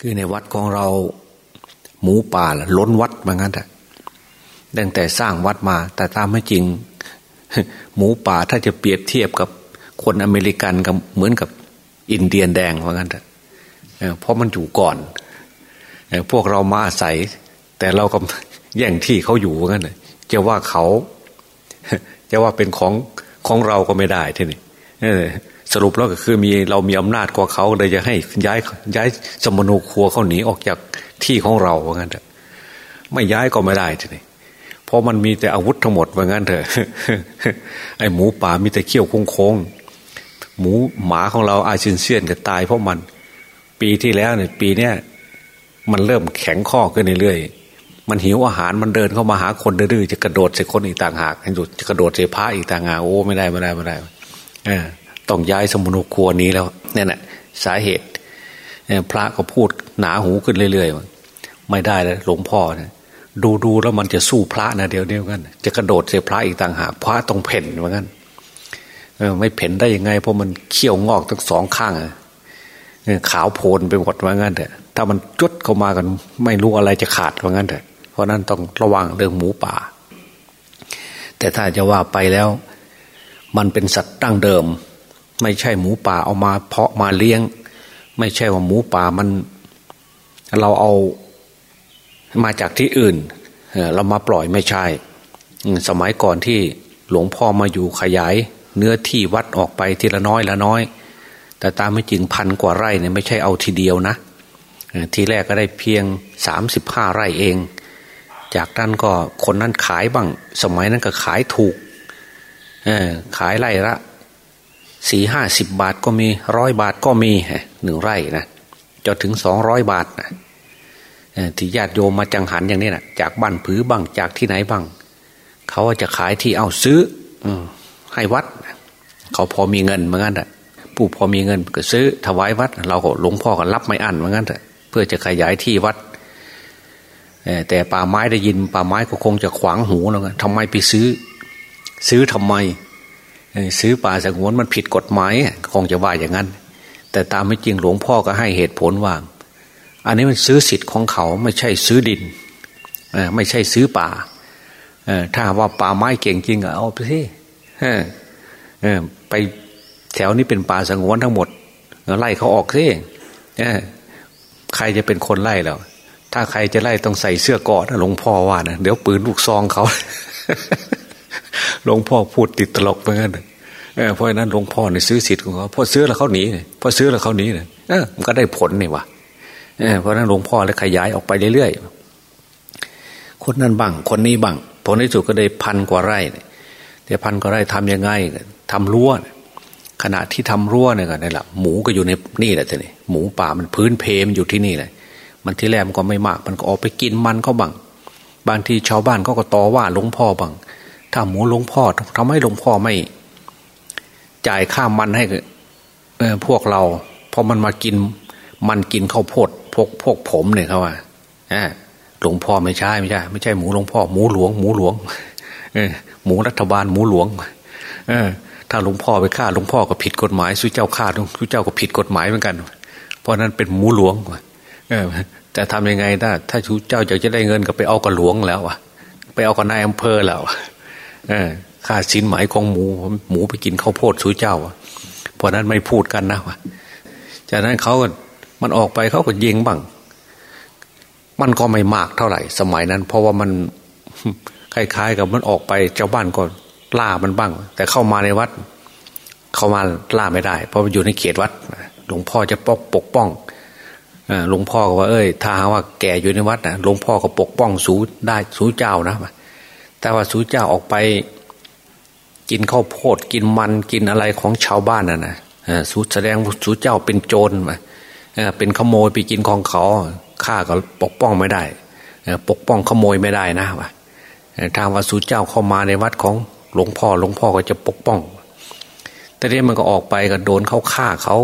คือในวัดของเราหมูป่าล้นวัดมางั้นแต่ตั้งแต่สร้างวัดมา แต่ตามไม่จริง หมูป่าถ้าจะเปรียบเทียบกับคนอเมริกันกับเหมือนกับอินเดียนแดงว่างั้นแต่เพราะมันอยู่ก่อน พวกเรามาอาศัย แต่เราก็แย่งที่เขาอยู่ว่างั้นเจะว่าเขา จะว่าเป็นของของเราก็ไม่ได้ทีนี้ สรุปแล้วก็คือมีเรามีอำนาจกว่าเขาเลยจะให้ย้ายย้ายสมโนครัวเขาหนีออกจากที่ของเราว่างั้นเถอะไม่ย้ายก็ไม่ได้ทีนี้เพราะมันมีแต่อาวุธทั้งหมดว่างั้นเถอะไอหมูป่ามีแต่เขี้ยวโค้งหมูหมาของเราอาชินเซียนก็ตายเพราะมันปีที่แล้วเนี่ยปีเนี้ยมันเริ่มแข็งข้อขึ้นเรื่อยๆมันหิวอาหารมันเดินเข้ามาหาคนดื้อจะกระโดดใส่คนอีกต่างหากจะกระโดดใส่พระอีกต่างหากโอ้ไม่ได้ไม่ได้ไม่ได้เออ ต้องย้ายสมุนครัวนี้แล้วนี่แหละสาเหตุพระก็พูดหนาหูขึ้นเรื่อยๆไม่ได้แล้วหลวงพ่อนี่ยดูดูแล้วมันจะสู้พระนะเดี๋ยวเดียวกันจะกระโดดเสียพระอีกต่างหากพระต้องเพ่นเหมือนกันไม่เพ่นได้ยังไง เพราะมันเขี้ยวงอกทั้งสองข้างขาวโพลนไปหมดว่างั้นเถอะถ้ามันจุดเข้ามากัน ไม่รู้อะไรจะขาดว่างั้นเถอะเพราะนั้นต้องระวังเรื่องหมูป่า แต่ถ้าจะว่าไปแล้ว มันเป็นสัตว์ตั้งเดิม ไม่ใช่หมูป่าเอามาเพาะมาเลี้ยง ไม่ใช่ว่าหมูป่ามัน เราเอามาจากที่อื่นเรามาปล่อยไม่ใช่ สมัยก่อนที่หลวงพ่อมาอยู่ขยาย เนื้อที่วัดออกไปทีละน้อยละน้อย แต่ตามไม่จริงพันกว่าไร่เนี่ยไม่ใช่เอาทีเดียวนะ ทีแรกก็ได้เพียงสามสิบห้าไร่เอง จากนั้นก็คนนั้นขายบ้าง สมัยนั้นก็ขายถูกขายไร่ละ สี่ห้าสิบบาทก็มีร้อยบาทก็มีหนึ่งไร่นะจนถึงสองร้อยบาทนะที่ญาติโยมมาจังหันอย่างนี้นะจากบ้านผือบ้างจากที่ไหนบ้าง เขาจะขายที่เอาซื้ออให้วัด เขาพอมีเงินเหมือนกันแหะผู้พอมีเงินก็ซื้อถวายวัด เราก็หลวงพ่อก็รับไม่อั้นเหมือนกันแหะเพื่อจะขยายที่วัดแต่ป่าไม้ได้ยินป่าไม้ก็คงจะขวางหูแล้วกันทำไมไปซื้อ ซื้อทำไม ซื้อป่าสงวนมันผิดกฎหมายคงจะว่าอย่างนั้น แต่ตามไม่จริงหลวงพ่อก็ให้เหตุผลว่า อันนี้มันซื้อสิทธิ์ของเขาไม่ใช่ซื้อดินไม่ใช่ซื้อป่าถ้าว่าป่าไม้เก่งจริงเอาไปสิไปแถวนี้เป็นป่าสงวนทั้งหมดไล่เขาออกสิใครจะเป็นคนไล่แล้วถ้าใครจะไล่ต้องใส่เสื้อกอดหลวงพ่อว่านะเดี๋ยวปืนลูกซองเขา หลวงพ่อพูดติดตลกเหมือนกันเพราะนั้นหลวงพ่อเนี่ยซื้อสิทธิ์ของเขาพอซื้อแล้วเขาหนีเนี่ยพอซื้อแล้วเขาหนีเนี่ยมันก็ได้ผลนี่วะเพราะนั้นหลวงพ่อเลยขยายออกไปเรื่อยๆคนนั้นบังคนนี้บังผลในสุดก็ได้พันกว่าไร่แต่พันกว่าไร่ทํำยังไงทำรั้วขณะที่ทำรั้วเนี่ยกันนี่แหละหมูก็อยู่ในนี่แหละทีนี้หมูป่ามันพื้นเพมอยู่ที่นี่เลยมันที่แรกมันก็ไม่มาก มันก็ออกไปกินมันเขาบังบางทีชาวบ้านก็ก็ต่อว่าหลวงพ่อบัง ถ้าหมูหลวงพ่อทำให้หลวงพ่อไม่ จ่ายค่ามันให้พวกเราพอมันมากิน มันกินข้าวโพดพวกพวกผมเนี่ยเขาว่าหลวงพ่อไม่ใช่ไม่ใช่ ไม่ใช่หมูหลวงพ่อหมูหลวง หมูหลวงหมูรัฐบาลหมูหลวงถ้าหลวงพ่อไปฆ่าหลวงพ่อก็ผิดกฎหมายสุเจ้าฆ่าสุเจ้าก็ผิดกฎหมายเหมือนกัน เพราะนั้นเป็นหมูหลวงแต่ทำยังไงถ้าถ้าชูเจ้าอยากจะได้เงินก็ไปเอากับหลวงแล้วอะไปเอากับนายอำเภอแล้ว ค่าสินหมายของหมู หมูไปกินข้าวโพดสูเจ้าเพราะนั้นไม่พูดกันนะวะจากนั้นเขาก็มันออกไปเขาก็ยิงบ้าง มันก็ไม่มากเท่าไหร่ สมัยนั้น เพราะว่ามันคล้ายๆ กับมันออกไปเจ้าบ้านก็ล่ามันบ้าง แต่เข้ามาในวัด เข้ามาล่าไม่ได้ เพราะมันอยู่ในเขตวัดหลวงพ่อจะปกปกป้องหลวงพ่อก็ว่า เอ้ยถ้าว่าแก่อยู่ในวัดนะหลวงพ่อก็ปกป้องสูได้สูเจ้านะ แต่ว่าสูเจ้าออกไป กินข้าวโพดกินมันกินอะไรของชาวบ้านน่ะนะสูแสดงสูเจ้าเป็นโจรมาเป็นขโมยไปกินของเขาข้าก็ปกป้องไม่ได้ปกป้องขโมยไม่ได้นะวะทางว่าสูเจ้าเข้ามาในวัดของหลวงพ่อหลวงพ่อก็จะปกป้อง แต่นี้มันก็ออกไปก็โดนเขาฆ่าเขา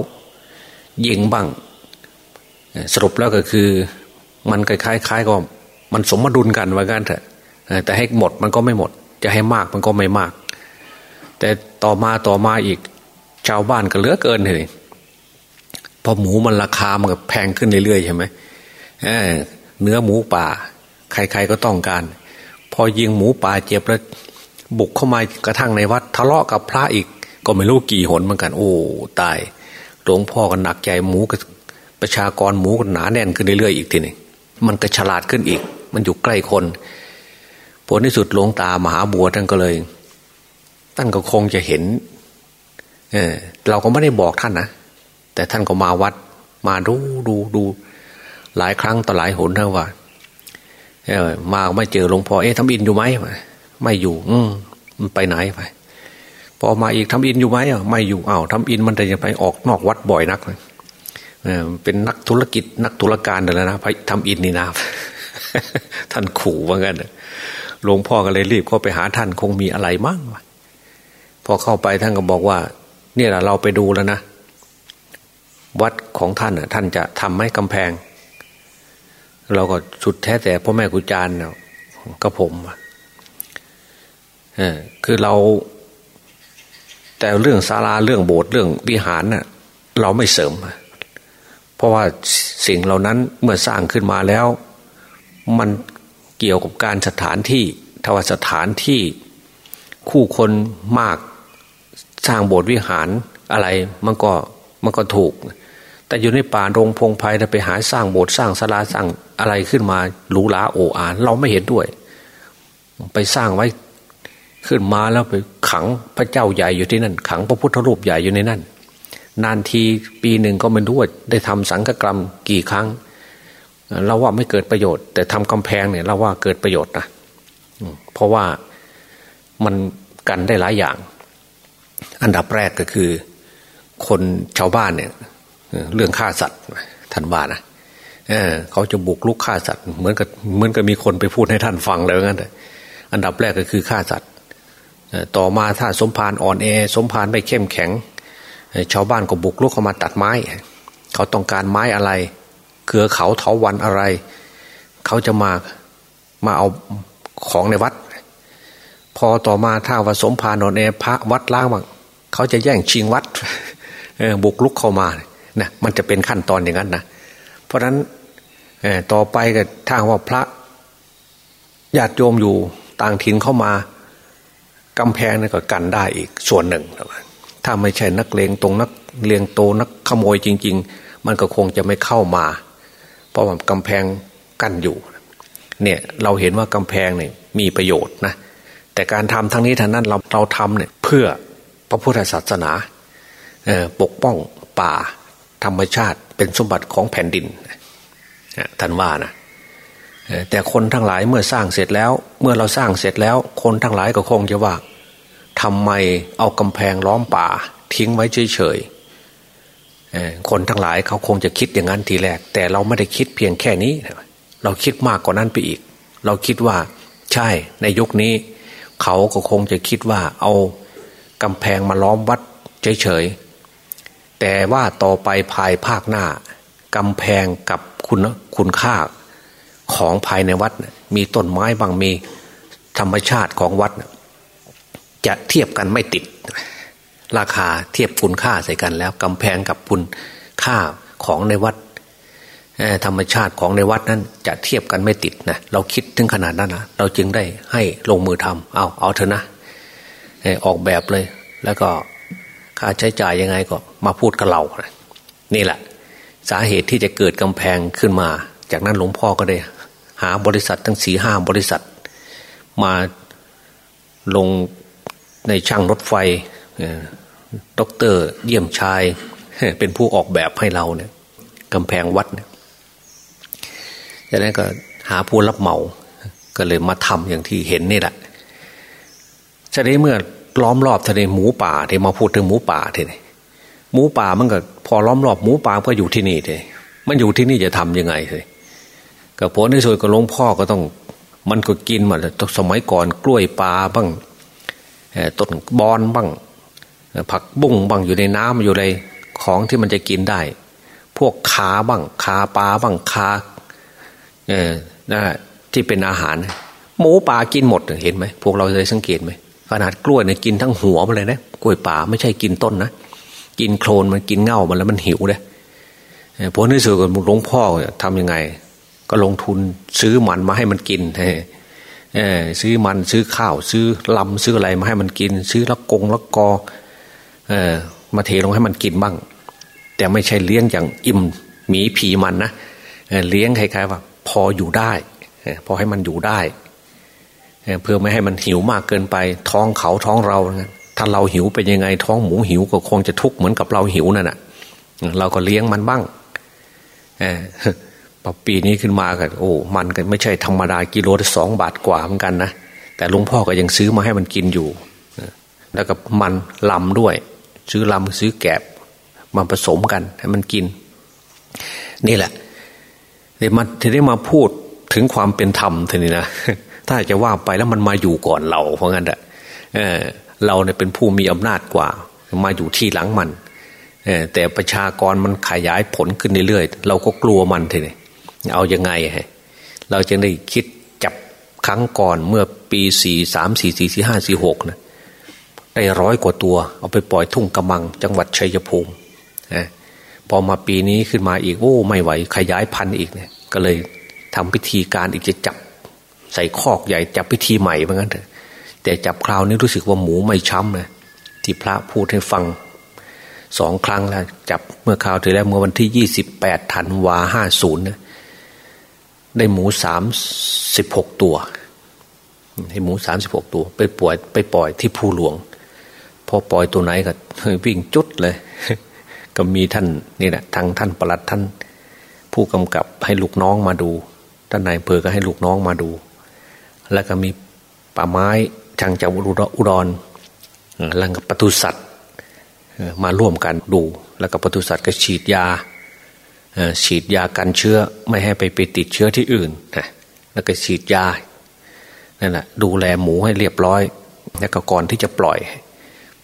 ยิงบ้าง สรุปแล้วก็คือ มันคล้ายๆก็มันสมดุลกันว่ากันเถอะ แต่ให้หมดมันก็ไม่หมด จะให้มากมันก็ไม่มาก แต่ต่อมาต่อมาอีก ชาวบ้านก็เหลือเกินเลยพอหมูมันราคามันก็แพงขึ้นเรื่อยๆใช่ไหมเเนื้อหมูป่า ใครๆก็ต้องการ พอยิงหมูป่าเจ็บแล้วบุกเข้ามากระทั่งในวัด ทะเลาะกับพระอีก ก็ไม่รู้กี่หนเหมือนกัน โอ้ตายหลวงพ่อก็หนักใจหมูกประชากรหมูก็หนาแน่นขึ้นเรื่อยๆอีกทีนี้มันก็ฉลาดขึ้นอีก มันอยู่ใกล้คน ลที่สุดหลวงตามหาบัวท่านก็เลยท่านก็คงจะเห็น เออเราก็ไม่ได้บอกท่านนะแต่ท่านก็มาวัด มาดูดูดูหลายครั้งต่อหลายหนทั้งว่าเออมาไม่เจอหลวงพ่อเอ๊ะทำอินอยู่ไหมไม่อยู่ อืมมันไปไหนไปพอมาอีกทำอินอยู่ไหมอะไม่อยู่อ้าวทำอินมันจะไปออกนอกวัดบ่อยนักเออเป็นนักธุรกิจนักธุรการเดี๋ยวนะไปทำอินนี่นะท่านขู่ว่างั้น หลวงพ่อก็เลยรีบเข้าไปหาท่านคงมีอะไรมั่งพอเข้าไปท่านก็บอกว่า เนี่ยเราไปดูแล้วนะ วัดของท่านท่านจะทำให้กำแพง เราก็สุดแท้แต่พ่อแม่กุจารเนาะก็ผมเออคือเรา แต่เรื่องศาลาเรื่องโบสถ์เรื่องวิหารน่ะ เราไม่เสริม เพราะว่าสิ่งเหล่านั้นเมื่อสร้างขึ้นมาแล้ว มัน เกี่ยวกับการสถานที่ทวสถานที่คู่คนมากสร้างโบสถ์วิหารอะไรมันก็มันก็ถูก แต่อยู่ในป่าโรงพงไพ่ถ้าไปหาสร้างโบสถ์สร้างศาลาสร้างอะไรขึ้นมาหรูหราโอ้อานเราไม่เห็นด้วย ไปสร้างไว้ขึ้นมาแล้วไปขังพระเจ้าใหญ่อยู่ที่นั่น ขังพระพุทธรูปใหญ่อยู่ในนั่น นานทีปีหนึ่งก็ไม่รู้ว่าได้ทำสังฆกรรมกี่ครั้ง เราว่าไม่เกิดประโยชน์ แต่ทำกำแพงเนี่ยเราว่าเกิดประโยชน์นะเพราะว่ามันกันได้หลายอย่าง อันดับแรกก็คือ คนชาวบ้านเนี่ย เรื่องฆ่าสัตว์ท่านว่านะเเขาจะบุกลุกฆ่าสัตว์เหมือนกับเหมือนกับมีคนไปพูดให้ท่านฟังเลยงั้นเลยอันดับแรกก็คือฆ่าสัตว์ต่อมาถ้าสมภารอ่อนแอ สมภารไม่เข้มแข็ง ชาวบ้านก็บุกลุกเข้ามาตัดไม้ เขาต้องการไม้อะไร เกือเขาเถาวันอะไร เขาจะมามาเอาของในวัด พอต่อมาถ้าว่าสมภารอ่อนแอพระวัดล้างบ้างเขาจะแย่งชิงวัดบุกลุกเข้ามานะมันจะเป็นขั้นตอนอย่างนั้นนะเพราะฉะนั้นต่อไปก็ถ้าว่าพระญาติโยมอยู่ต่างถิ่นเข้ามากำแพงนี่ก็กันได้อีกส่วนหนึ่งถ้าไม่ใช่นักเลงตรงนักเลงโตนักขโมยจริง ๆ มันก็คงจะไม่เข้ามา เพราะว่ากำแพงกั้นอยู่ เนี่ยเราเห็นว่ากำแพงเนี่ยมีประโยชน์นะแต่การทำทั้งนี้ทั้งนั้นเราเราทำเนี่ยเพื่อพระพุทธศาสนาปกป้องป่าธรรมชาติเป็นสมบัติของแผ่นดินท่านว่านะแต่คนทั้งหลายเมื่อสร้างเสร็จแล้ว เมื่อเราสร้างเสร็จแล้ว คนทั้งหลายก็คงจะว่าทำไมเอากำแพงล้อมป่า ทิ้งไว้เฉยๆ คนทั้งหลายเขาคงจะคิดอย่างนั้นทีแรก แต่เราไม่ได้คิดเพียงแค่นี้ เราคิดมากกว่านั้นไปอีก เราคิดว่าใช่ในยุคนี้ เขาก็คงจะคิดว่าเอากำแพงมาล้อมวัดเฉยๆแต่ว่าต่อไปภายภาคหน้ากำแพงกับคุณคุณค่าของภายในวัด มีต้นไม้บางมีธรรมชาติของวัด จะเทียบกันไม่ติด ราคาเทียบคุณค่าใส่กันแล้วกำแพงกับคุณค่าของในวัดธรรมชาติของในวัดนั้นจะเทียบกันไม่ติดนะเราคิดถึงขนาดนั้นนะเราจึงได้ให้ลงมือทำเอาเอาเถอะนะออกแบบเลย แล้วก็ค่าใช้จ่ายยังไงก็มาพูดกับเรานี่แหละ สาเหตุที่จะเกิดกำแพงขึ้นมา จากนั้นหลวงพ่อก็ได้ หาบริษัททั้งสี่ห้าบริษัท มาลงในช่างรถไฟ ด็อกเตอร์เยี่ยมชาย เป็นผู้ออกแบบให้เราเนี่ยกำแพงวัดเนี่ยจากนั้นก็หาผู้รับเหมา ก็เลยมาทำอย่างที่เห็นนี่แหละฉะนั้เมื่อล้อมรอบทะเลหมูป่าที่มาพูดถึงหมูป่าทีนี้หมูป่ามันก็พอล้อมรอบหมูป่าก็อยู่ที่นี่เลยมันอยู่ที่นี่จะทํำยังไงเลยกับผลในส่วนกับหลวงพ่อก็ต้อง มันก็กินมาแล้วสมัยก่อนกล้วยปลาบ้างต้นบอนบ้าง ผักบุ้งบ้างอยู่ในน้ำอยู่ในของที่มันจะกินได้ พวกขาบ้างขาปลาบ้างขาเออนะที่เป็นอาหาร หมูป่ากินหมดเห็นไหมพวกเราเคยสังเกตไหมขนาดกล้วยเนี่ยกินทั้งหัวมาเลยนะกล้วยป่าไม่ใช่กินต้นนะกินโคลนมันกินเง่ามันแล้วมันหิวเลยผลที่สุดกับหลวงพ่อทำยังไง ก็ลงทุนซื้อมันมาให้มันกินซื้อมันซื้อข้าว ซื้อลำซื้ออะไรมาให้มันกิน ซื้อละกงละกอ มาเทลงให้มันกินบ้าง แต่ไม่ใช่เลี้ยงอย่างอิ่มหมีผีมันนะเลี้ยงคล้ายๆว่า พออยู่ได้พอให้มันอยู่ได้เพื่อไม่ให้มันหิวมากเกินไป ท้องเขาท้องเราถ้าเราหิวเป็นยังไง ท้องหมูหิวก็คงจะทุกข์เหมือนกับเราหิวนั่นแหะเราก็เลี้ยงมันบ้างปปีนี้ขึ้นมากันโอ้ มันก็ไม่ใช่ธรรมดากิโลละสองบาทกว่าเหมือนกันนะแต่ลุงพ่อก็ยังซื้อมาให้มันกินอยู่แล้วก็มันลำด้วย ซื้อลำซื้อแกบมาผสมกันให้มันกิน นี่แหละเดี๋ยวมาทีนี้มาพูดถึงความเป็นธรรมทีนี้นะถ้าจะว่าไปแล้วมันมาอยู่ก่อนเราเพราะงั้นแหละเราเนี่ยเป็นผู้มีอำนาจกว่า มาอยู่ที่หลังมันแต่ประชากรมันขยายผลขึ้นเรื่อยๆเราก็กลัวมันทีนี้เอาอยัางไงฮะเราจะได้คิดจับครั้งก่อนเมื่อปีสี่สามสี่สี่สี่ห้าสี่หกนะ ได้ร้อยกว่าตัว เอาไปปล่อยทุ่งกำมัง จังหวัดชัยภูมิพอมาปีนี้ขึ้นมาอีกโอ้ไม่ไหว ขยายพันธุ์อีกเนี่ย ก็เลยทำพิธีการอีกจะจับ ใส่คอกใหญ่จับพิธีใหม่เหมือนกันเถอะแต่จับคราวนี้รู้สึกว่าหมูไม่ช้ำนะที่พระพูดให้ฟังสองครั้งแล้วจับเมื่อคราวที่แล้วเมื่อวันที่ยี่สิบแปดธันวาห้าศูนย์นะได้หมูสามสิบหกตัวให้หมูสามสิบหกตัว ไปปล่อยไปปล่อยที่ภูหลวง พอปล่อยตัวไหนก็วิ่งจุดเลย ก็มีท่านนี่แหละทางท่านประหลัดท่าน ผู้กำกับให้ลูกน้องมาดู ท่านนายอำเภอก็ให้ลูกน้องมาดู แล้วก็มีป่าไม้ทางจากอุดรแล้วก็ปตุสัตว์มาร่วมกันดู แล้วก็ปตุสัตว์ก็ฉีดยาฉีดยากันเชื้อไม่ให้ไปไปติดเชื้อที่อื่นนะแล้วก็ฉีดยานั่นแหละดูแลหมูให้เรียบร้อย แล้วก็ก่อนที่จะปล่อย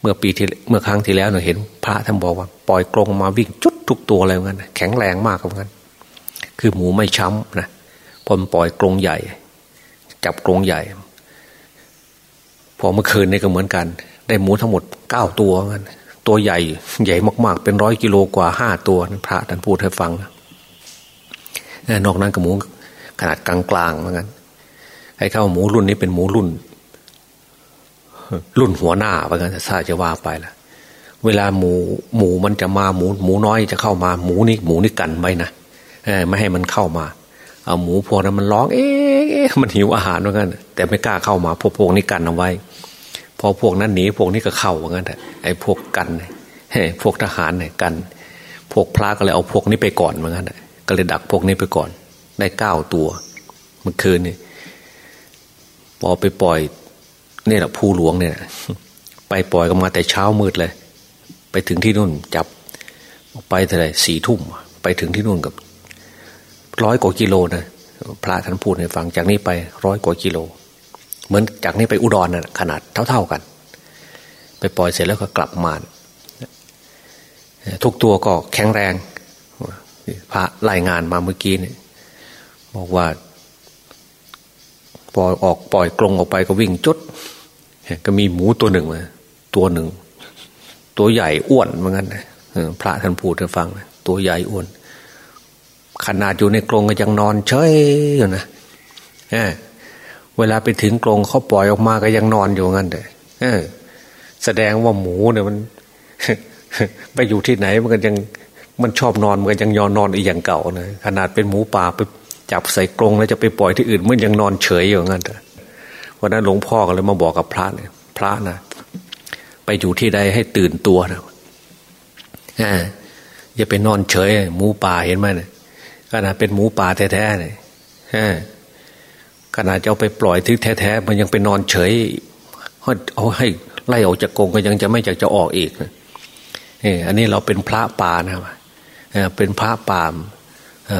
มื่อปีที่เมื่อครั้งที่แล้วเราเห็น พระท่านบอกว่า ปล่อยกรงมาวิ่งจุดทุกตัวเลยเหมือนกันแข็งแรงมากเหมือนกันคือหมูไม่ช้ำนะพอมปล่อยกรงใหญ่ จับกรงใหญ่ พอเมื่อคืนนี่ก็เหมือนกัน ได้หมูทั้งหมดเก้าตัวเหมือนกันตัวใหญ่ ใหญ่มาก ๆ เป็นร้อยกิโลกว่าห้าตัวพระท่านพูดให้ฟังนะนอกนั้นกับหมูขนาดกลางๆเหมือนกันไอ้ข้าวหมูรุ่นนี้เป็นหมูรุ่น รุ่นหัวหน้าเหมือนกันถ้าจะว่าไปละเวลาหมูหมูมันจะมาหมูหมูน้อยจะเข้ามาหมูนี่หมูนี่กันไว้นะไม่ให้มันเข้ามาเอาหมูพวกนั้นมันร้อง เอ๊ะมันหิวอาหารเหมือนกันแต่ไม่กล้าเข้ามาพวกพวกนี้กันเอาไว้ พอพวกนั้นหนีพวกนี้ก็เข้าเหมือนกันไอ้พวกกันพวกทหารเนี่ยกัน พวกพระก็เลยเอาพวกนี้ไปก่อนเหมือนกันก็เลยดักพวกนี้ไปก่อน ได้เก้าตัว เมื่อคืนนี่พอไปปล่อย นี่แหละผู้หลวงเนี่ย ไปปล่อยกันมาแต่เช้ามืดเลย ไปถึงที่นู่นจับไปเท่าไรสี่ทุ่มไปถึงที่นู่นกับร้อยกว่ากิโลนะพระท่านพูดให้ฟังจากนี้ไปร้อยกว่ากิโล เหมือนจากนี้ไปอุดรน่ะขนาดเท่าๆกัน ไปปล่อยเสร็จแล้วก็กลับมาทุกตัวก็แข็งแรง พระรายงานมาเมื่อกี้เนี่ยบอกว่าปล่อยออกปล่อยกรงออกไปก็วิ่งจุด ก็มีหมูตัวหนึ่งมาตัวหนึ่ง ตัวใหญ่อ้วนเหมือนกันพระท่านพูดให้ฟัง ตัวใหญ่อ้วน ขนาดอยู่ในกรงก็ยังนอนเฉยอยู่นะเวลาไปถึงกรงเขาปล่อยออกมาก็ยังนอนอยู่งั้นเลยแสดงว่าหมูเนี่ยมัน ไปอยู่ที่ไหนมันก็ยังมันชอบนอนมันก็ยังยอนนอนอีกอย่างเก่านะขนาดเป็นหมูป่าไปจับใส่กรงแล้วจะไปปล่อยที่อื่นมันยังนอนเฉยอยู่งั้นเลย วันนั้นหลวงพ่อก็เลยมาบอกกับพระเนี่ยพระนะไปอยู่ที่ใดให้ตื่นตัวนะอย่าไปนอนเฉย หมูป่าเห็นไหมเนี่ยขนาดเป็นหมูป่าแท้ๆเนี่ยขนาดจะเอาไปปล่อยที่แท้ๆมันยังไปนอนเฉยเอาให้ไล่ออกจากกรงก็ยังจะไม่อยากจะออกอีกนี่อันนี้เราเป็นพระป่านะเป็นพระป่า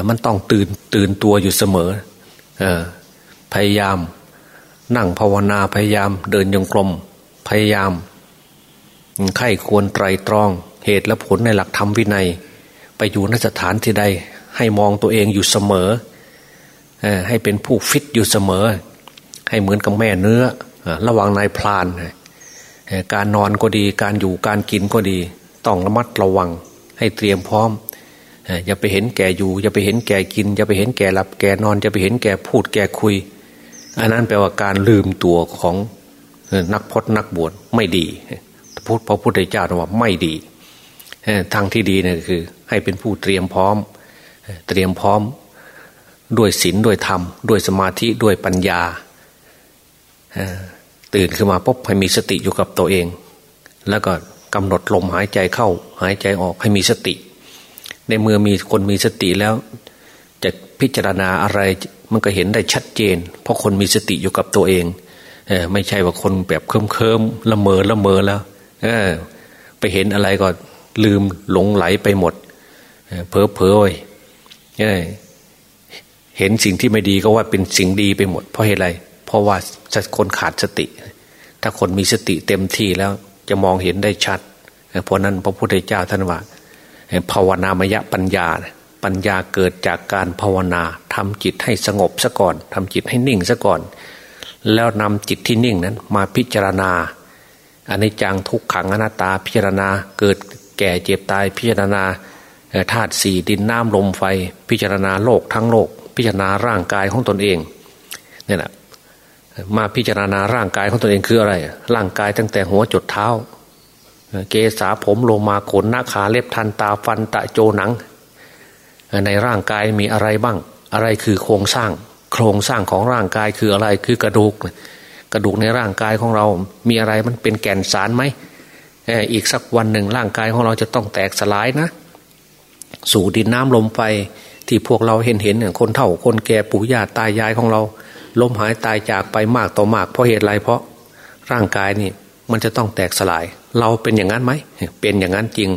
มันต้องตื่นตื่นตัวอยู่เสมอพยายาม นั่งภาวนาพยายามเดินยงกลมพยายามไข้ควรไตรตรอง เหตุและผลในหลักธรรมวินัย ไปอยู่นสถานที่ใด ให้มองตัวเองอยู่เสมอ ให้เป็นผู้ฟิตอยู่เสมอ ให้เหมือนกับแม่เนื้อ ระวังนายพลาน การนอนก็ดีการอยู่การกินก็ดี ต้องระมัดระวัง ให้เตรียมพร้อมอย่าไปเห็นแก่อยู่ อย่าไปเห็นแก่กิน อย่าไปเห็นแก่หลับแก่นอน อย่าไปเห็นแก่พูดแก่คุย อันนั้นแปลว่าการลืมตัวของนักพจนักบวชไม่ดีพูดพระพุทธเจ้าว่าไม่ดีทางที่ดีเนี่ยคือ ให้เป็นผู้เตรียมพร้อม เตรียมพร้อมด้วยศีลด้วยธรรม ด้วยสมาธิด้วยปัญญาตื่นขึ้นมาปุ๊บให้มีสติอยู่กับตัวเอง แล้วก็กำหนดลมหายใจเข้า หายใจออกให้มีสติ ในเมื่อมีคนมีสติแล้ว พิจารณาอะไรมันก็เห็นได้ชัดเจน เพราะคนมีสติอยู่กับตัวเองเออไม่ใช่ว่าคนแบบเคิมเคิมละเมอละเมอแล้วเออไปเห็นอะไรก็ลืมหลงไหลไปหมดเพ้อเพ้อเออเห็นสิ่งที่ไม่ดีก็ว่าเป็นสิ่งดีไปหมด เพราะเหตุอะไรเพราะว่าคนขาดสติ ถ้าคนมีสติเต็มที่แล้วจะมองเห็นได้ชัด เพราะนั้นพระพุทธเจ้าท่านว่าภาวนามยปัญญา ปัญญาเกิดจากการภาวนาทำจิตให้สงบซะก่อนทำจิตให้นิ่งซะก่อน แล้วนำจิตที่นิ่งนั้นมาพิจารณาอันนี้จังทุกขังอนัตตาพิจารณาเกิดแก่เจ็บตายพิจารณาธาตุสี่ดินน้ำลมไฟ พิจารณาโลกทั้งโลก พิจารณาร่างกายของตนเองเนี่ยแหละมาพิจารณาร่างกายของตนเองคืออะไร ร่างกายตั้งแต่หัวจดเท้า เกษาผมโลมาขนหน้าขาเล็บทันตาฟันตะโจหนัง ในร่างกายมีอะไรบ้าง อะไรคือโครงสร้าง โครงสร้างของร่างกายคืออะไรคือกระดูก กระดูกในร่างกายของเรา มีอะไรมันเป็นแก่นสารไหมอีกสักวันหนึ่งร่างกายของเราจะต้องแตกสลายนะ สู่ดินน้ำลมไฟที่พวกเราเห็นเห็นคนเฒ่าคนแก่ปู่ย่าตายายของเราล้มหายตายจากไปมากต่อมากเพราะเหตุไรเพราะร่างกายนี่มันจะต้องแตกสลาย เราเป็นอย่างนั้นไหมเป็นอย่างนั้นจริง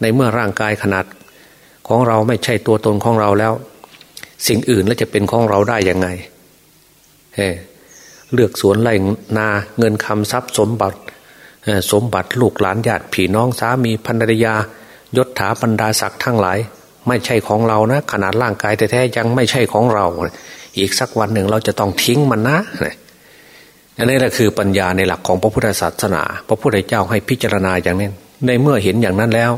ในเมื่อร่างกายขนาด ของเราไม่ใช่ตัวตนของเราแล้ว สิ่งอื่นแล้วจะเป็นของเราได้ยังไงเลือกสวนไรนาเงินคำทรัพย์สมบัติสมบัติลูกหลานญาติพี่น้องสามีภรรยายศถาบรรดาศักดิ์ทั้งหลาย ไม่ใช่ของเรานะ ขนาดร่างกายแท้ๆยังไม่ใช่ของเรา อีกสักวันหนึ่งเราจะต้องทิ้งมันนะอันนี้แหละคือปัญญาในหลักของพระพุทธศาสนา พระพุทธเจ้าให้พิจารณาอย่างนี้ในเมื่อเห็นอย่างนั้นแล้ว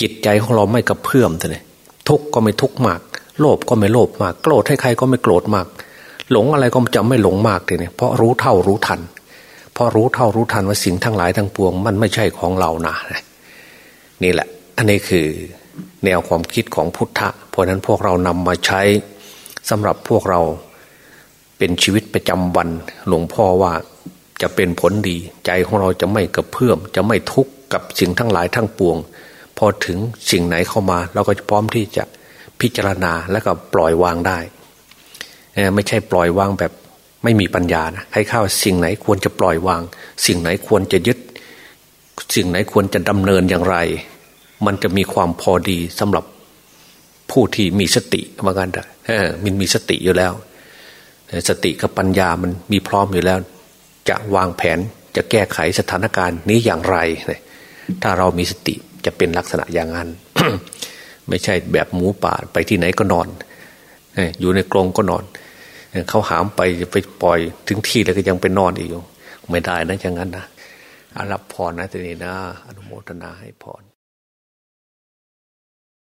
จิตใจของเราไม่กระเพื่อมเลยทุกข์ก็ไม่ทุกข์มาก โลภก็ไม่โลภมาก โกรธให้ใครก็ไม่โกรธมาก หลงอะไรก็จะไม่หลงมากเลยเพราะรู้เท่ารู้ทัน เพราะรู้เท่ารู้ทันว่าสิ่งทั้งหลายทั้งปวง มันไม่ใช่ของเรานะนี่แหละ อันนี้คือแนวความคิดของพุทธะ เพราะนั้นพวกเรานำมาใช้สำหรับพวกเราเป็นชีวิตประจำวัน หลวงพ่อว่าจะเป็นผลดี ใจของเราจะไม่กระเพื่อม จะไม่ทุกข์กับสิ่งทั้งหลายทั้งปวง พอถึงสิ่งไหนเข้ามา เราก็จะพร้อมที่จะพิจารณาแล้วก็ปล่อยวางได้ ไม่ใช่ปล่อยวางแบบไม่มีปัญญานะให้เข้าสิ่งไหนควรจะปล่อยวาง สิ่งไหนควรจะยึด สิ่งไหนควรจะดำเนินอย่างไร มันจะมีความพอดีสำหรับผู้ที่มีสติว่ากันเออมันมีสติอยู่แล้ว สติกับปัญญามันมีพร้อมอยู่แล้ว จะวางแผนจะแก้ไขสถานการณ์นี้อย่างไร ถ้าเรามีสติ จะเป็นลักษณะอย่างนั้น ไม่ใช่แบบหมูป่าไปที่ไหนก็นอนอยู่ในกรงก็นอน เขาหามไปไปปล่อยถึงที่แล้วก็ยังไปนอนอีกอยู่ ไม่ได้นะอย่างนั้นนะอารับพรนะทีนี้นะอนุโมทนาให้พร